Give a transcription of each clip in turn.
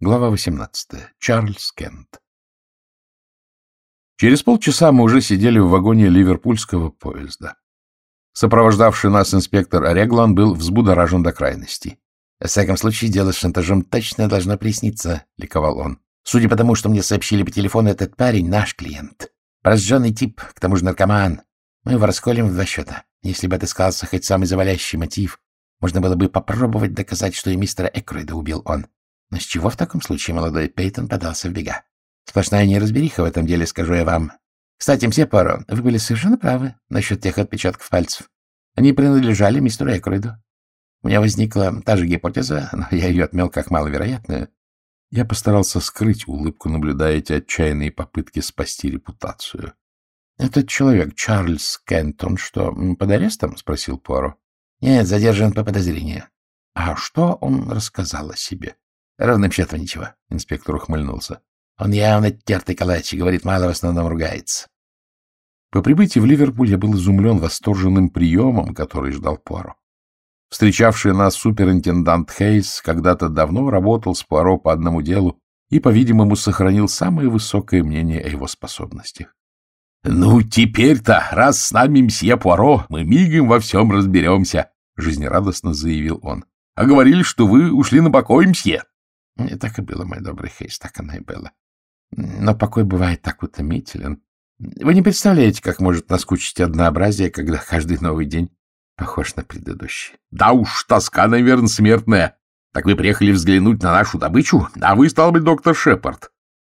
Глава 18. Чарльз Кент. Через полчаса мы уже сидели в вагоне ливерпульского поезда. Сопровождавший нас инспектор Ореглан был взбудоражен до крайности. — Во всяком случае, дело с шантажом точно должно присниться, — ликовал он. — Судя по тому, что мне сообщили по телефону, этот парень — наш клиент. Прожженный тип, к тому же наркоман. Мы его расколем в два счета. Если бы отыскался хоть самый завалящий мотив, можно было бы попробовать доказать, что и мистера Экройда убил он. Но с чего в таком случае молодой Пейтон подался в бега? Сплошная неразбериха в этом деле, скажу я вам. Кстати, мсье Поро, вы были совершенно правы насчет тех отпечатков пальцев. Они принадлежали мистеру Экройду. У меня возникла та же гипотеза, но я ее отмел как маловероятную. Я постарался скрыть улыбку, наблюдая эти отчаянные попытки спасти репутацию. — Этот человек, Чарльз Кентон, что, под арестом? — спросил Пуаро. — Нет, задержан по подозрению. — А что он рассказал о себе? — Ровным счетом ничего. Инспектор ухмыльнулся. Он явно тертый калач и говорит мало, в основном ругается. По прибытии в Ливерпуль я был изумлен восторженным приемом, который ждал Пуаро. Встречавший нас суперинтендант Хейс когда-то давно работал с Пуаро по одному делу и, по-видимому, сохранил самое высокое мнение о его способностях. — Ну, теперь-то, раз с нами мсье Пуаро, мы мигом во всем разберемся, — жизнерадостно заявил он. — А говорили, что вы ушли на покой, мсье. — Так и было, мой добрый Хейс, так оно и было. Но покой бывает так утомителен. Вы не представляете, как может наскучить однообразие, когда каждый новый день похож на предыдущий. — Да уж, тоска, наверное, смертная. Так вы приехали взглянуть на нашу добычу? А вы, стал быть, доктор Шепард.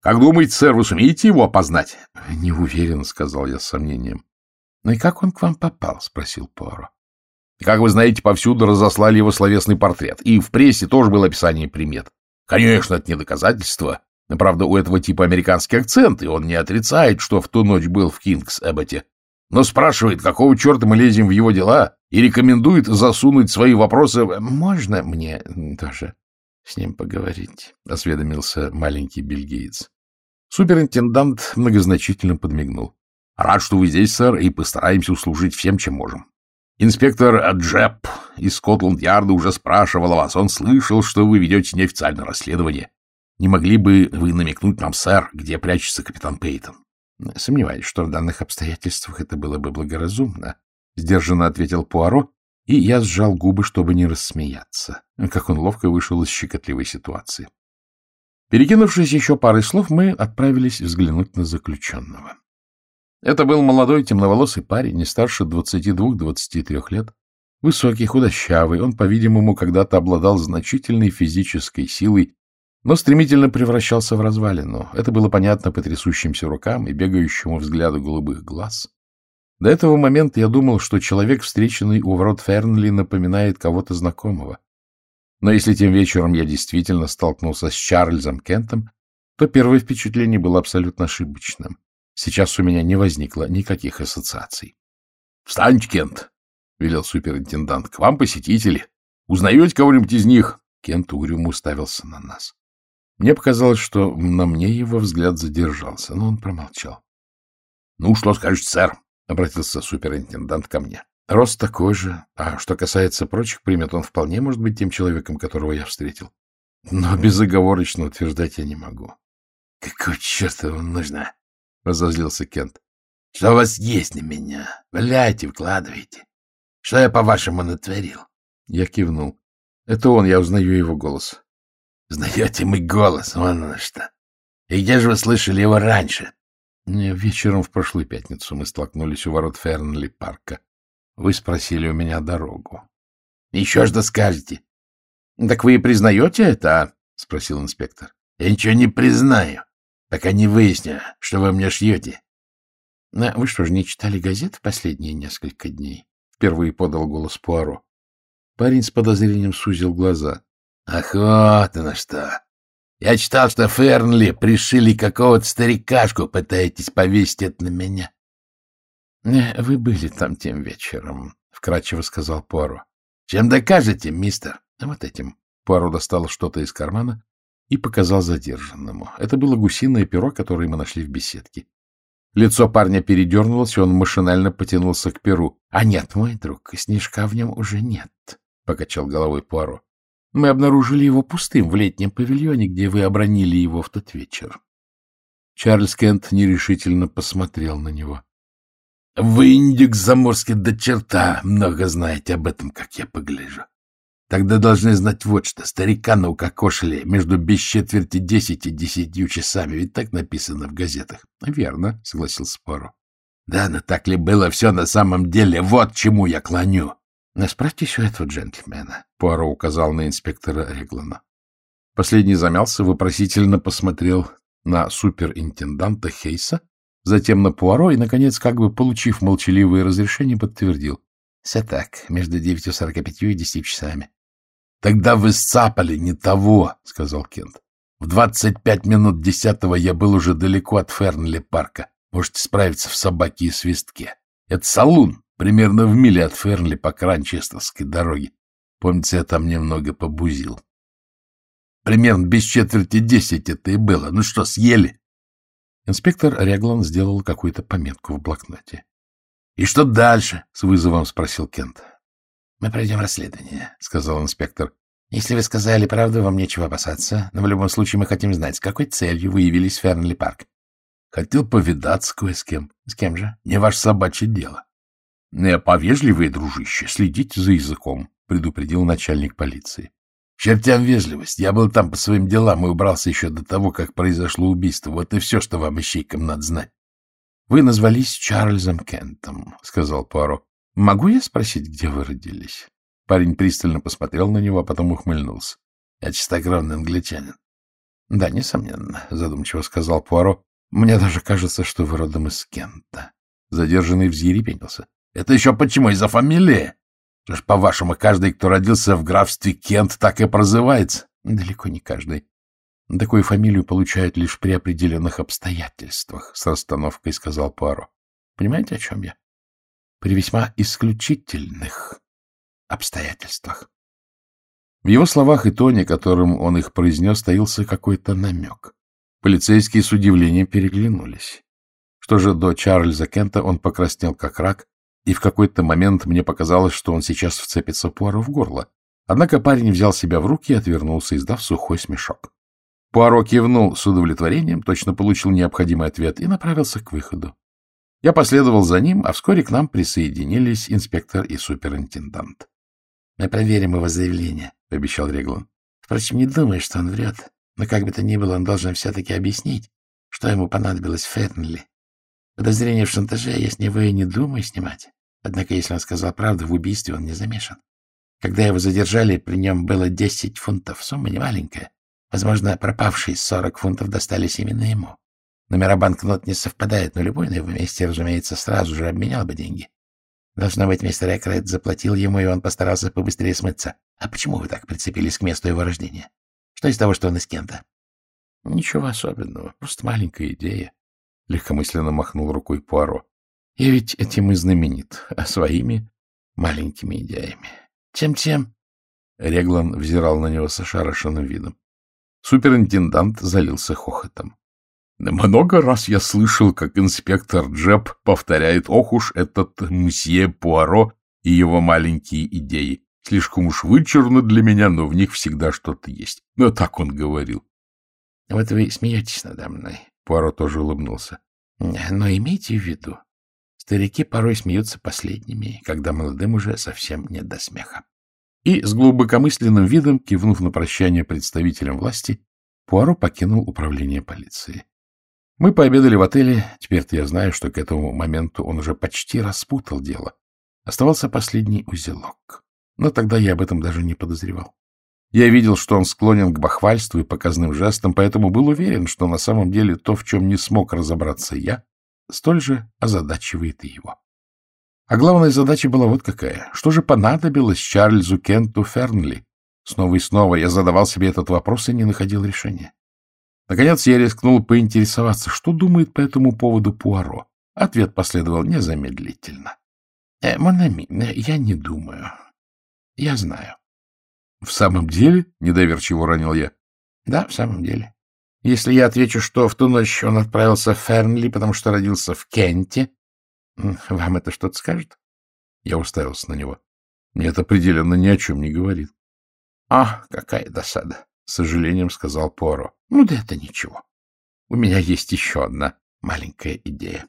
Как думаете, сэр, вы сумеете его опознать? — Не уверен, — сказал я с сомнением. — Ну и как он к вам попал? — спросил Пуаро. — Как вы знаете, повсюду разослали его словесный портрет. И в прессе тоже было описание примет. Конечно, это не доказательство. Правда, у этого типа американский акцент, и он не отрицает, что в ту ночь был в Кингс-Эбботе. Но спрашивает, какого черта мы лезем в его дела, и рекомендует засунуть свои вопросы... — Можно мне тоже с ним поговорить? — осведомился маленький бельгиец. Суперинтендант многозначительно подмигнул. — Рад, что вы здесь, сэр, и постараемся услужить всем, чем можем. Инспектор Джеб из Скотланд-Ярда уже спрашивал о вас. Он слышал, что вы ведете неофициальное расследование. Не могли бы вы намекнуть нам, сэр, где прячется капитан Пейтон? — Сомневаюсь, что в данных обстоятельствах это было бы благоразумно, — сдержанно ответил Пуаро, и я сжал губы, чтобы не рассмеяться, как он ловко вышел из щекотливой ситуации. Перекинувшись еще парой слов, мы отправились взглянуть на заключенного. Это был молодой темноволосый парень, не старше 22-23 лет, высокий, худощавый. Он, по-видимому, когда-то обладал значительной физической силой, но стремительно превращался в развалину. Это было понятно по трясущимся рукам и бегающему взгляду голубых глаз. До этого момента я думал, что человек, встреченный у ворот Фернли, напоминает кого-то знакомого. Но если тем вечером я действительно столкнулся с Чарльзом Кентом, то первое впечатление было абсолютно ошибочным. Сейчас у меня не возникло никаких ассоциаций. — Встаньте, Кент! — велел суперинтендант. — К вам посетители. Узнаете кого-нибудь из них? Кент угрюмо уставился на нас. Мне показалось, что на мне его взгляд задержался, но он промолчал. — Ну, что скажете, сэр? — обратился суперинтендант ко мне. Рост такой же, а что касается прочих примет, он вполне может быть тем человеком, которого я встретил. Но безоговорочно утверждать я не могу. — Какого черта вам нужно? — разозлился Кент. — Что у вас есть на меня? Валяйте, вкладывайте. Что я, по-вашему, натворил? Я кивнул. Это он, я узнаю его голос. — Знаете мой голос, вон оно что. И где же вы слышали его раньше? Вечером в прошлую пятницу мы столкнулись у ворот Фернли парка. Вы спросили у меня дорогу. — Еще что скажете? — Так вы и признаете это, а? — спросил инспектор. — Я ничего не признаю пока не выясню, что вы мне шьете. — Вы что же, не читали газет в последние несколько дней? — впервые подал голос Пуаро. Парень с подозрением сузил глаза. — Ах, вот на что! Я читал, что Фернли пришили какого-то старикашку, пытаетесь повесить это на меня. — Вы были там тем вечером, — вкратчиво сказал Пуаро. — Чем докажете, мистер? — Вот этим. Пуаро достал что-то из кармана и показал задержанному. Это было гусиное перо, которое мы нашли в беседке. Лицо парня передернулось, и он машинально потянулся к перу. — А нет, мой друг, снежка в нем уже нет, — покачал головой Пуаро. Мы обнаружили его пустым в летнем павильоне, где вы обронили его в тот вечер. Чарльз Кент нерешительно посмотрел на него. — Вы, индюк заморский до черта, много знаете об этом, как я погляжу. Тогда должны знать вот что. Старикана укокошили между без четверти десять и десятью часами. Ведь так написано в газетах. — Верно, — согласился Поро. — Да, но так ли было все на самом деле? Вот чему я клоню. — Но спросите у этого джентльмена, — Пуаро указал на инспектора Реглана. Последний замялся, вопросительно посмотрел на суперинтенданта Хейса, затем на Пуаро и, наконец, как бы получив молчаливое разрешение, подтвердил. — Все так, между девятью сорока пятью и десятью часами. — Тогда вы сцапали не того, — сказал Кент. — В двадцать пять минут десятого я был уже далеко от Фернли парка. Можете справиться в собаке и свистке. Это салун, примерно в миле от Фернли по Кранчестерской дороге. Помнится, я там немного побузил. Примерно без четверти десять это и было. Ну что, съели? Инспектор Реглан сделал какую-то пометку в блокноте. — И что дальше? — с вызовом спросил Кент. — Мы пройдем расследование, — сказал инспектор. — Если вы сказали правду, вам нечего опасаться, но в любом случае мы хотим знать, с какой целью вы явились в Фернли парк. — Хотел повидаться кое с кем. — С кем же? — Не ваше собачье дело. — Не, повежливые, дружище, следите за языком, — предупредил начальник полиции. Чертям вежливость. Я был там по своим делам и убрался еще до того, как произошло убийство. Вот и все, что вам, ищейкам, надо знать. — Вы назвались Чарльзом Кентом, — сказал Пуаро. — Могу я спросить, где вы родились? Парень пристально посмотрел на него, а потом ухмыльнулся. — Я чистокровный англичанин. — Да, несомненно, — задумчиво сказал Пуаро. — Мне даже кажется, что вы родом из Кента. Задержанный взъерепенился. — Это еще почему? Из-за фамилии? Что ж, по-вашему, каждый, кто родился в графстве Кент, так и прозывается? Далеко не каждый. Такую фамилию получают лишь при определенных обстоятельствах, с расстановкой сказал Пуаро. Понимаете, о чем я? При весьма исключительных обстоятельствах. В его словах и тоне, которым он их произнес, стоился какой-то намек. Полицейские с удивлением переглянулись. Что же до Чарльза Кента, он покраснел как рак, и в какой-то момент мне показалось, что он сейчас вцепится Пуаро в горло. Однако парень взял себя в руки и отвернулся, издав сухой смешок. Пуаро кивнул с удовлетворением, точно получил необходимый ответ и направился к выходу. Я последовал за ним, а вскоре к нам присоединились инспектор и суперинтендант. — Мы проверим его заявление, — обещал Реглан. — Впрочем, не думаю, что он врет, но как бы то ни было, он должен все-таки объяснить, что ему понадобилось в Фернли. Подозрение в шантаже я с него и не думаю снимать. Однако, если он сказал правду, в убийстве он не замешан. Когда его задержали, при нем было десять фунтов. Сумма не. Возможно, пропавшие сорок фунтов достались именно ему. Номера банкнот не совпадают, но любой на его месте, разумеется, сразу же обменял бы деньги. Должно быть, мистер Экрейт заплатил ему, и он постарался побыстрее смыться. А почему вы так прицепились к месту его рождения? Что из того, что он из Кента? — Ничего особенного, просто маленькая идея. — легкомысленно махнул рукой Пуаро. — Я ведь этим и знаменит, а своими маленькими идеями. Чем-чем? Реглан взирал на него с ошарашенным видом. Суперинтендант залился хохотом. Много раз я слышал, как инспектор Джеб повторяет, ох уж этот мсье Пуаро и его маленькие идеи. Слишком уж вычурно для меня, но в них всегда что-то есть. Но так он говорил. — Вот вы смеетесь надо мной, Пуаро тоже улыбнулся. — Но имейте в виду, старики порой смеются последними, когда молодым уже совсем не до смеха. И с глубокомысленным видом, кивнув на прощание представителям власти, Пуаро покинул управление полиции. Мы пообедали в отеле, теперь-то я знаю, что к этому моменту он уже почти распутал дело. Оставался последний узелок. Но тогда я об этом даже не подозревал. Я видел, что он склонен к бахвальству и показным жестам, поэтому был уверен, что на самом деле то, в чем не смог разобраться я, столь же озадачивает и его. А главная задача была вот какая. Что же понадобилось Чарльзу Кенту Фернли? Снова и снова я задавал себе этот вопрос и не находил решения. Наконец я рискнул поинтересоваться, что думает по этому поводу Пуаро. Ответ последовал незамедлительно. «Э, — Монами, э, я не думаю. Я знаю. — В самом деле? — недоверчиво уронил я. — Да, в самом деле. Если я отвечу, что в ту ночь он отправился в Фернли, потому что родился в Кенте, вам это что-то скажет? Я уставился на него. Мне это определенно ни о чем не говорит. — А, какая досада! — с сожалением сказал Поро. — Ну да это ничего. У меня есть еще одна маленькая идея.